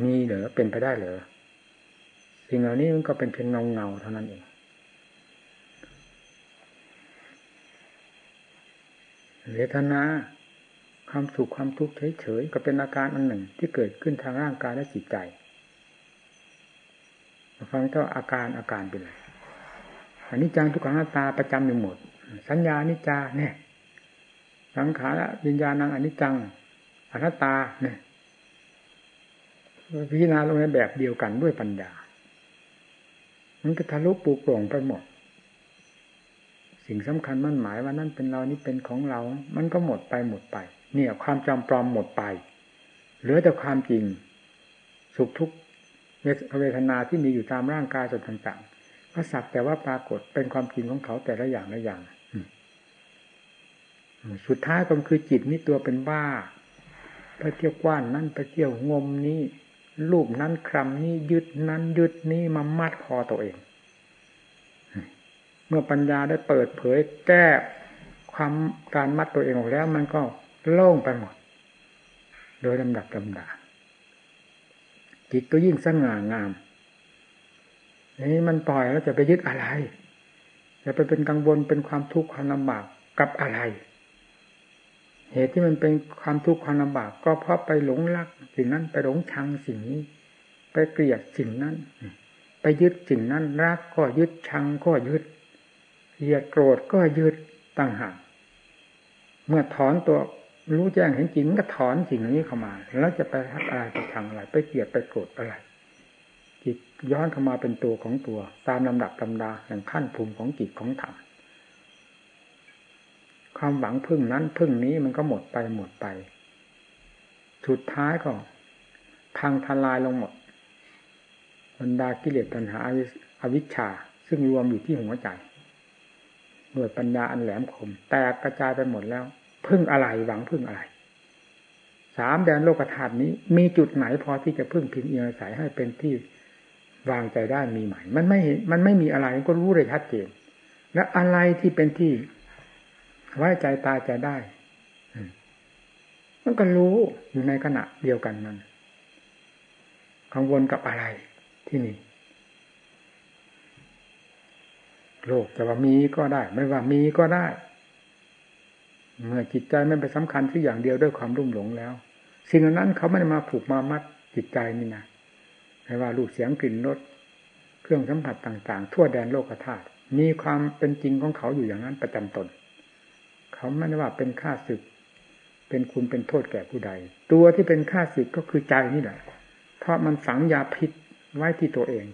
มีเหรอเป็นไปได้เหรอสิ่งเหล่านี้มันก็เป็นเพียงเงาเงาเท่านั้นเอง เวทนาความสุขความทุกข์เฉยๆก็เป็นอาการอันหนึ่งที่เกิดขึ้นทางร่างกายและจิตใจฟังเจ้าอาการอาการเป็นไรอันนี้จังทุกขังน้าตาประจำอยู่หมด สัญญานิจาเนี่ยสังขารวิญญาณังอนิจจังอนัตตาเนี่ยพิจารณาลงในแบบเดียวกันด้วยปัญญา มันก็ทะลุปูโปร่งไปหมด สิ่งสำคัญมั่นหมายว่านั่นเป็นเรานี่เป็นของเรา มันก็หมดไปหมดไป เนี่ย ความจำปลอมหมดไป เหลือแต่ความจริง สุขทุกเวทนาที่มีอยู่ตามร่างกายส่วนต่างๆก็สักแต่ว่าปรากฏเป็นความจริงของเขาแต่ละอย่างละอย่างสุดท้ายก็คือจิตนี่ตัวเป็นบ้าไปเที่ยวกว้านนั่นไปเที่ยวงมนี้รูปนั้นคำนี้ยึดนั้นยึดนี้มามัดคอตัวเอง มื่อปัญญาได้เปิดเผยแก้ความการมัดตัวเองออกแล้ว มันก็โล่งไปหมด โดยลำดับลำดาจิตก็ยิ่งสง่างามนี่มันปล่อยแล้วจะไปยึดอะไร จะไปเป็นกังวลเป็นความทุกข์ความลำบากกับอะไร เหตุที่มันเป็นความทุกข์ความลำบาก ก็เพราะไปหลงรักสิ่งนั้นไปหลงชังสิ่งนี้ ไปเกลียดสิ่งนั้น ไปยึดสิ่งนั้นรักก็ยึดชังก็ยึด เกลียดโกรธก็ยึดต่างหากเมื่อถอนตัวรู้แจ้งเห็นจริงก็ถอนสิ่งนี้เข้ามา แล้วจะไปทักอะไรไปทางอะไร ไปเกลียดไปโกรธอะไร จิตย้อนเข้ามาเป็นตัวของตัว ตามลำดับลำดาแห่งขั้นภูมิของจิตของธรรมความหวังพึ่งนั้นพึ่งนี้มันก็หมดไปหมดไป สุดท้ายก็พังทลายลงหมดบรรดากิเลสปัญหาอวิชชา ซึ่งรวมอยู่ที่หัวใจ ด้วยปัญญาอันแหลมคม แตกกระจายไปหมดแล้ว พึ่งอะไรหวังพึ่งอะไร สามแดนโลกธาตุนี้ มีจุดไหนพอที่จะพึ่งพิงเอียงอายให้เป็นที่วางใจได้มีไหมมันไม่มันไม่มีอะไรก็รู้เลยชัดเจนและอะไรที่เป็นที่ไว้ใจตายใจได้มันก็รู้อยู่ในขณะเดียวกันนั้นกังวลกับอะไรที่นี่ โลกจะว่ามีก็ได้ ไม่ว่ามีก็ได้ เมื่อจิตใจไม่ไปสำคัญที่อย่างเดียวด้วยความรุ่มหลงแล้ว สิ่งนั้นเขาไม่ได้มาผูกมามัดจิตใจนี่นะไม่ว่ารูปเสียงกลิ่นรสเครื่องสัมผัสต่าง ๆ ทั่วแดนโลกธาตุมีความเป็นจริงของเขาอยู่อย่างนั้นประจำตน เขาไม่ได้ว่าเป็นค่าศึก เป็นคุณเป็นโทษแก่ผู้ใด ตัวที่เป็นค่าศึกก็คือใจนี่แหละเพราะมันฝังยาพิษไว้ที่ตัวเอง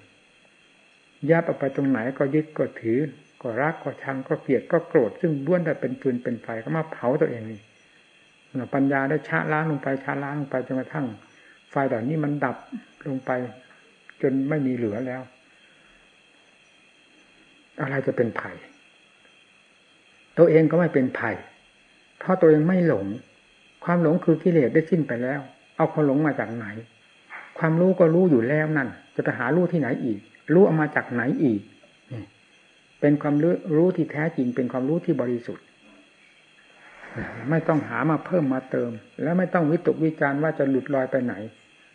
ยับออกไปตรงไหนก็ยึดก็ถือ ก็รักก็ชังก็เกลียดก็โกรธซึ่งบ้วนแต่เป็นฟืนเป็นไฟก็มาเผาตัวเองนี่ปัญญาได้ชะล้างลงไปชะล้างลงไปจนกระทั่ง ไฟเหล่านี้มันดับลงไป จนไม่มีเหลือแล้ว อะไรจะเป็นไผ่ตัวเองก็ไม่เป็นไผ่เพราะตัวเองไม่หลง ความหลงคือกิเลสได้สิ้นไปแล้ว เอาความหลงมาจากไหน ความรู้ก็รู้อยู่แล้วนั่น จะไปหารู้ที่ไหนอีก รู้เอามาจากไหนอีกเป็นความรู้ที่แท้จริง เป็นความรู้ที่บริสุทธิ์ ไม่ต้องหามาเพิ่มมาเติม แล้วไม่ต้องวิตกวิจารณ์ว่าจะหลุดลอยไปไหน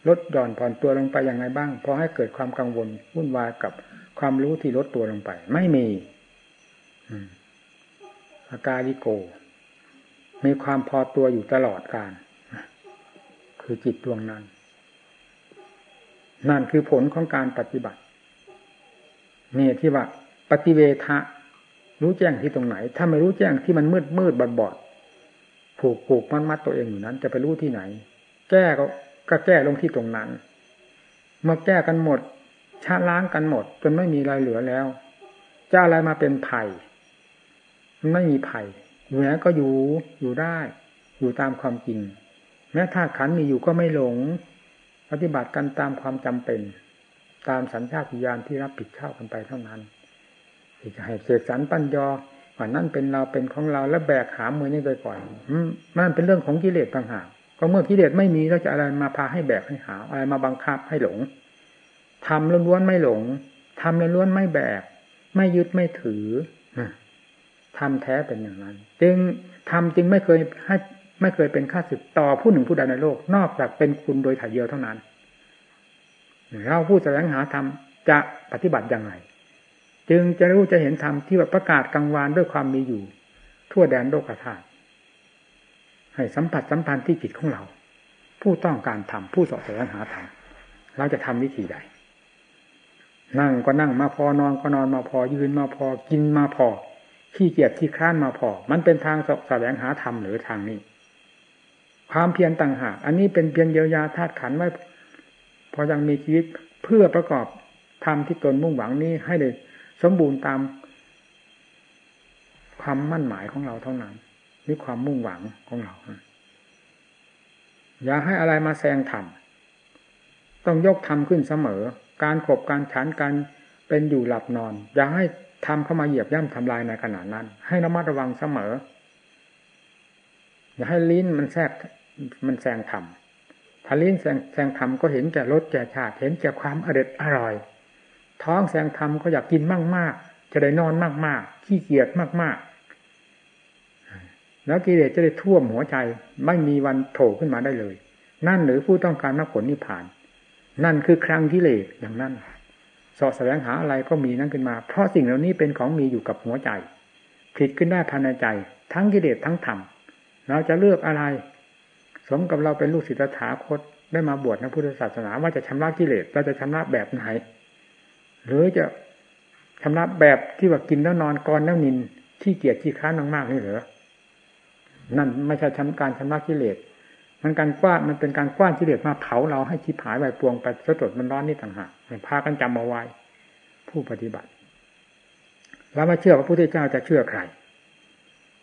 ลดหย่อนผ่อนตัวลงไปยังไงบ้างพอให้เกิดความกังวลวุ่นวายกับความรู้ที่ลดตัวลงไป ไม่มีอาการลิโก มีความพอตัวอยู่ตลอดการคือจิตดวงนั้น นั่นคือผลของการปฏิบัติ นี่ที่ว่า ปฏิเวทะรู้แจ้งที่ตรงไหน ถ้าไม่รู้แจ้งที่มันมืดมืดบอดบอดผูกผูกมัดมัดตัวเองอยู่นั้น จะไปรู้ที่ไหน แก้ก็ก็แก้ลงที่ตรงนั้น เมื่อแก้กันหมดชะล้างกันหมด จนไม่มีอะไรเหลือแล้วจะอะไรมาเป็นไผ่ไม่มีไผ่อยู่ไหนก็อยู่อยู่ได้ อยู่ตามความจริงแม้ธาตุขันมีอยู่ก็ไม่หลง ปฏิบัติกันตามความจำเป็น ตามสัญชาติญาณที่รับผิดชอบกันไปเท่านั้นที่จะให้เสกสรรปัญญาว่านั่นเป็นเราเป็นของเราแล้วแบกหามือนี่ไปก่อนมันเป็นเรื่องของกิเลสต่างหากก็เมื่อกิเลสไม่มีแล้วจะอะไรมาพาให้แบกให้หาอะไรมาบังคับให้หลงทำล้วนๆไม่หลงทำล้วนๆไม่แบก ไม่ยึดไม่ถือทำแท้เป็นอย่างนั้น จึงทำจึงไม่เคยให้ไม่เคยเป็นค่าศึกต่อผู้หนึ่งผู้ใดในโลก นอกจากเป็นคุณโดยถ่ายเดียวเท่านั้น เราผู้แสวงหาธรรมจะปฏิบัติอย่างไร จึงจะรู้จะเห็นธรรมที่แบบประกาศกลางวานด้วยความมีอยู่ ทั่วแดนโลกธาตุให้สัมผัสสัมพันธ์ที่จิตของเรา ผู้ต้องการทำผู้สอบแสวงหาธรรมเราจะทำวิธีใด นั่งก็นั่งมาพอนอนก็นอนมาพอยืนมาพอกินมาพอขี้เกียจที่คร้านมาพอ มันเป็นทางสแสวงหาธรรมหรือทางนี้ ความเพียรต่างหากอันนี้เป็นเพียงเยียวยาธาตุขันไว้ พอยังมีชีวิตเพื่อประกอบธรรมที่ตนมุ่งหวังนี้ให้ได้สมบูรณ์ตาม ความมั่นหมายของเราเท่านั้นนี่ความมุ่งหวังของเราอย่าให้อะไรมาแซงธรรมต้องยกธรรมขึ้นเสมอ การขบการฉันการเป็นอยู่หลับนอน อย่าให้ทำเข้ามาเหยียบย่ำทำลายในขณะนั้น ให้ระมัดระวังเสมอ อย่าให้ลิ้นมันแทรกมันแซงธรรม ถ้าลิ้นแซงธรรมก็เห็นแก่รสแก่ชาติเห็นแก่ความอร็ดอร่อย ท้องแสงธรรมก็อยากกินมาก ๆ จะได้นอนมาก ๆ ขี้เกียจมาก ๆ แล้วกิเลสจะได้ท่วมหัวใจไม่มีวันโผล่ขึ้นมาได้เลย นั่นหรือผู้ต้องการมรรคผลนิพพาน นั่นคือครั้งกิเลสอย่างนั้นสาะแสวงหาอะไรก็มีนั่นขึ้นมา เพราะสิ่งเหล่านี้เป็นของมีอยู่กับหัวใจ ผิดขึ้นได้ภายในใจ ทั้งกิเลสทั้งธรรมเราจะเลือกอะไร มกับเราเป็นลูกศิษย์ถาคตได้มาบวชในพุทธศาสนาว่าจะชำระกิเลสเราจะชำระแบบไหน หรือจะชำระแบบที่ว่ากินแล้วนอนกรแล้วนินที่เกียจที่ค้านมากๆนี่เหรอนั่นไม่ใช่ทำการชำระกิเลสมันการกว้านมันเป็นการกว้านกิเลสมาเผาเราให้ชิบหายไปปวงไปสดมันร้อนนี่ต่างหากพากันจำเอาไว้ ผู้ปฏิบัติ แล้วมาเชื่อพระพุทธเจ้าจะเชื่อใคร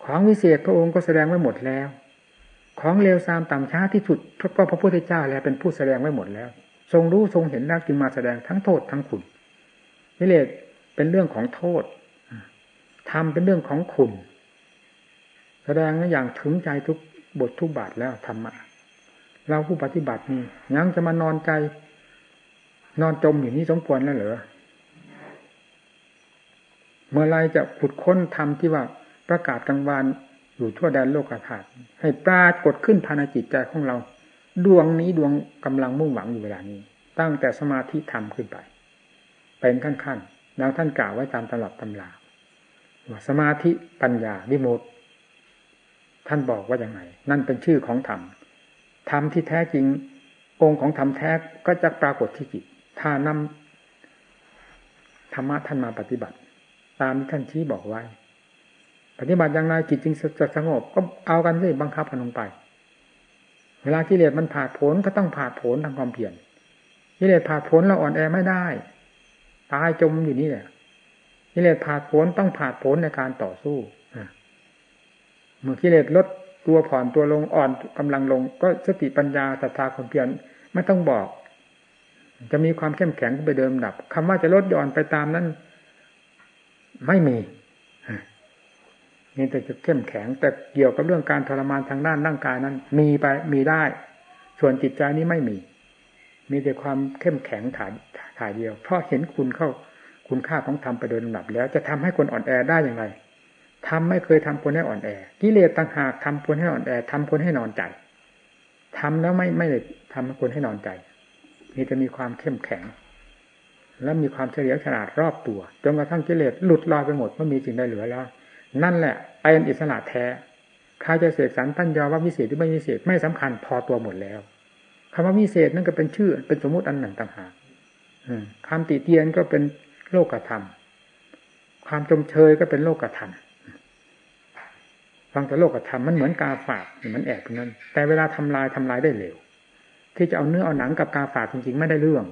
ของวิเศษพระองค์ก็แสดงไว้หมดแล้ว ของเลวทรามต่ำช้าที่สุดก็พระพุทธเจ้าแล้วเป็นผู้แสดงไว้หมดแล้ว ทรงรู้ทรงเห็นแล้วจึงมาแสดงทั้งโทษทั้งคุณวิเลศเป็นเรื่องของโทษทำเป็นเรื่องของคุณ แสดงอย่างถึงใจทุกบททุกบาทแล้วธรรมะเราผู้ปฏิบัตินี่ยังจะมานอนใจ นอนจมอยู่นี้สมควรแล้วเหรอเมื่อไรจะขุดค้นธรรมที่ว่าประกาศกลางวาน อยู่ทั่วแดนโลกธาตุให้ปรากฏขึ้นภายในจิตใจของเรา ดวงนี้ดวงกำลังมุ่งหวังอยู่เวลานี้ ตั้งแต่สมาธิธรรมขึ้นไป เป็นขั้นขั้นดังท่านกล่าวไว้ตามตลับตำราว่าสมาธิปัญญาวิมุตท่านบอกว่าอย่างไรนั่นเป็นชื่อของธรรมธรรมที่แท้จริง องค์ของธรรมแท้ก็จะปรากฏที่จิต ถ้านำธรรมะท่านมาปฏิบัติ ตามที่ท่านชี้บอกไว้ ปฏิบัติอย่างไรจิตจึงจะสงบ ก็เอากันสิบังคับกันลงไป เวลากิเลสมันผ่าผลก็ต้องผ่าผลทางความเพียรกิเลสผ่าผลเราอ่อนแอไม่ได้ตายจมอยู่นี่แหละกิเลสผ่าผลต้องผ่าผลในการต่อสู้เมื่อกิเลสลดตัวผ่อนตัวลงอ่อนกำลังลง ก็สติปัญญาศรัทธาความเพียรไม่ต้องบอก จะมีความเข้มแข็งไปเดิมดับคำว่าจะลดหย่อนไปตามนั้น ไม่มี นี่แต่จะเข้มแข็ง แต่เกี่ยวกับเรื่องการทรมานทางด้านร่างกายนั้น มีไปมีได้ ส่วนจิตใจนี้ไม่มี มีแต่ความเข้มแข็งถ่ายถ่ายเดียว เพราะเห็นคุณเข้าคุณค่าของธรรมไปโดยลำดับแล้วจะทำให้คนอ่อนแอได้อย่างไรทำไม่เคยทำคนให้อ่อนแอ กิเลสต่างหากทำคนให้อ่อนแอทำคนให้นอนใจทำแล้วไม่ไม่ได้ทำคนให้นอนใจมีแต่มีความเข้มแข็ง และมีความเฉลียวฉลาดรอบตัวจนกระทั่งกิเลสหลุดลอยไปหมดไม่มีสิ่งใดเหลือแล้ว นั่นแหละเป็นอิสระแท้ใครจะเสกสรรตั้นยอว่าวิเศษหรือไม่วิเศษไม่สำคัญพอตัวหมดแล้วคำว่าวิเศษนั่นก็เป็นชื่อ เป็นสมมติอันหนึ่งต่างหากคำติเตียนก็เป็นโลกธรรม ความจมเชยก็เป็นโลกธรรมฟังแต่โลกธรรมมันเหมือนกาฝากมันแอบนั้นแต่เวลาทำลายทำลายได้เร็ว ที่จะเอาเนื้อเอาหนังกับกาฝากจริงๆไม่ได้เรื่อง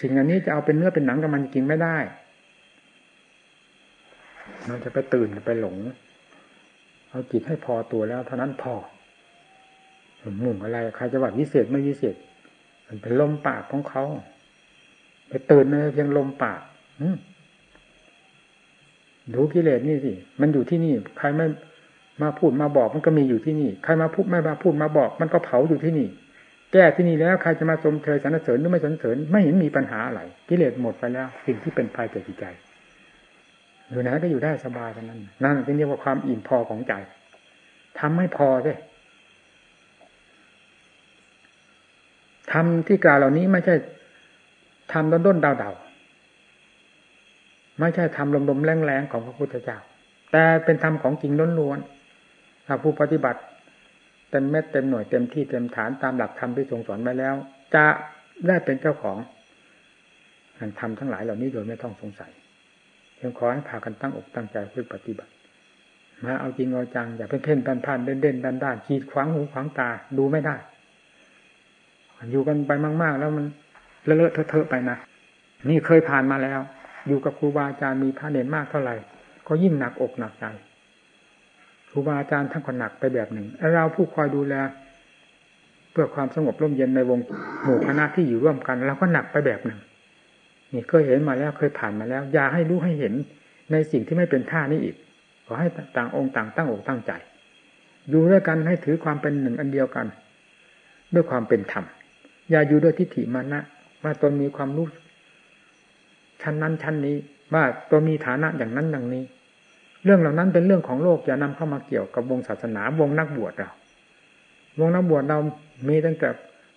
สิ่งอันนี้จะเอาเป็นเนื้อเป็นหนังกับมันจริงไม่ได้ มันจะไปตื่นไปหลง เอาจิตให้พอตัวแล้วเท่านั้นพอมุ่งอะไรใครจะว่าวิเศษไม่วิเศษ มันเป็นลมปากของเขา ไปตื่นในเพียงลมปากดูกิเลสนี่สิมันอยู่ที่นี่ ใครไม่มาพูดมาบอกมันก็มีอยู่ที่นี่ ใครมาพูดไม่มาพูดมาบอก มันก็เผาอยู่ที่นี่ แก้ที่นี่แล้วใครจะมาชมเชยสรรเสริญหรือไม่สรรเสริญ ไม่เห็นมีปัญหาอะไรกิเลสหมดไปแล้ว สิ่งที่เป็นภัยแก่จิตใจ อยู่ไหนก็อยู่ได้สบายเท่านั้น นั่นเป็นเรียกว่าความอิ่มพอของใจทำให้พอสิทำที่กล่าวเหล่านี้ไม่ใช่ทำด้นด้นดาวดาวไม่ใช่ทำลมๆแรงๆของพระพุทธเจ้า แต่เป็นธรรมของจริงล้วนๆถ้าผู้ปฏิบัติเต็มเม็ดเต็มหน่วยเต็มที่เต็มฐานตามหลักธรรมที่ทรงสอนไว้แล้ว จะได้เป็นเจ้าของอันธรรมทั้งหลายเหล่านี้โดยไม่ต้องสงสัย เพียงขอให้พากันตั้งอกตั้งใจเพื่อปฏิบัติ มาเอาจริงเอาจังอย่าเพ่นเพ่นพันพันเด่นเด่นด้านด้านขีดขวางหูขวางตาดูไม่ได้อยู่กันไปมาก ๆ แล้วมันเลอะเทอะไปนะนี่เคยผ่านมาแล้ว อยู่กับครูบาอาจารย์มีพระเนรมากเท่าไหร่ ก็ยิ่งหนักอกหนักใจครูบาอาจารย์ท่านก็หนักไปแบบหนึ่งเราผู้คอยดูแลเพื่อความสงบร่มเย็นในวงหมู่คณะที่อยู่ร่วมกันเราก็หนักไปแบบหนึ่ง นี่เคยเห็นมาแล้วเคยผ่านมาแล้ว อย่าให้รู้ให้เห็นในสิ่งที่ไม่เป็นท่านี้อีก ขอให้ต่างองค์ต่างตั้งอกตั้งใจ อยู่ด้วยกันให้ถือความเป็นหนึ่งอันเดียวกัน ด้วยความเป็นธรรม อย่าอยู่ด้วยทิฏฐิมานะว่าตนมีความรู้ชั้นนั้นชั้นนี้ ว่าตัวมีฐานะอย่างนั้นอย่างนี้ เรื่องเหล่านั้นเป็นเรื่องของโลกอย่านำเข้ามาเกี่ยวกับวงศาสนาวงนักบวชเรา วงนักบวชเรามีตั้งแต่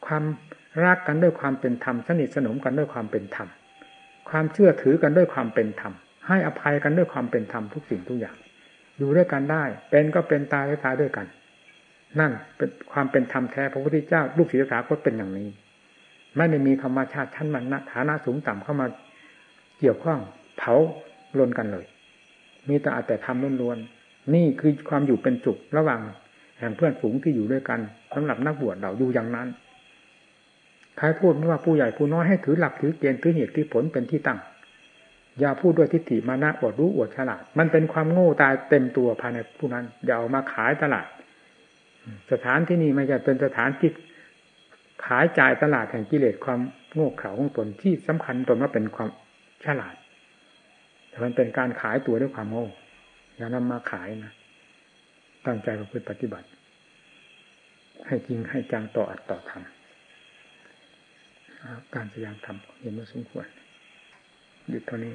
ความรักกันด้วยความเป็นธรรมสนิทสนมกันด้วยความเป็นธรรม ความเชื่อถือกันด้วยความเป็นธรรม ให้อภัยกันด้วยความเป็นธรรมทุกสิ่งทุกอย่าง อยู่ด้วยกันได้ เป็นก็เป็นตายก็ตายด้วยกัน นั่นเป็นความเป็นธรรมแท้พระพุทธเจ้า ลูกศิษย์สาวก็เป็นอย่างนี้ ไม่ได้มีธรรมชาติชั้นมันนะฐานะสูงต่ำเข้ามาเกี่ยวข้องเผาลนกันเลย มีแต่อาแต่ทำล้วนๆนี่คือความอยู่เป็นสุขระหว่างแห่งเพื่อนฝูงที่อยู่ด้วยกันสำหรับนักบวชเราอยู่อย่างนั้น ใครพูดไม่ว่าผู้ใหญ่ผู้น้อยให้ถือหลักถือเกณฑ์ถือเหตุที่ผลเป็นที่ตั้ง อย่าพูดด้วยทิฏฐิมานะอวดรู้อวดฉลาด มันเป็นความโง่ตายเต็มตัวภายในผู้นั้นอย่าเอามาขายตลาด สถานที่นี้ไม่ใช่เป็นสถานที่ขายจ่ายตลาดแห่งกิเลสความโง่เขลาของตนที่สำคัญตนว่าเป็นความฉลาด แต่มันเป็นการขายตัวด้วยความโง่อย่านำมาขายนะตั้งใจประพฤติปฏิบัติ ให้จริงให้จังต่ออัดต่อทำ การแสดงธรรมเห็นว่าสมควรหยุดเท่านี้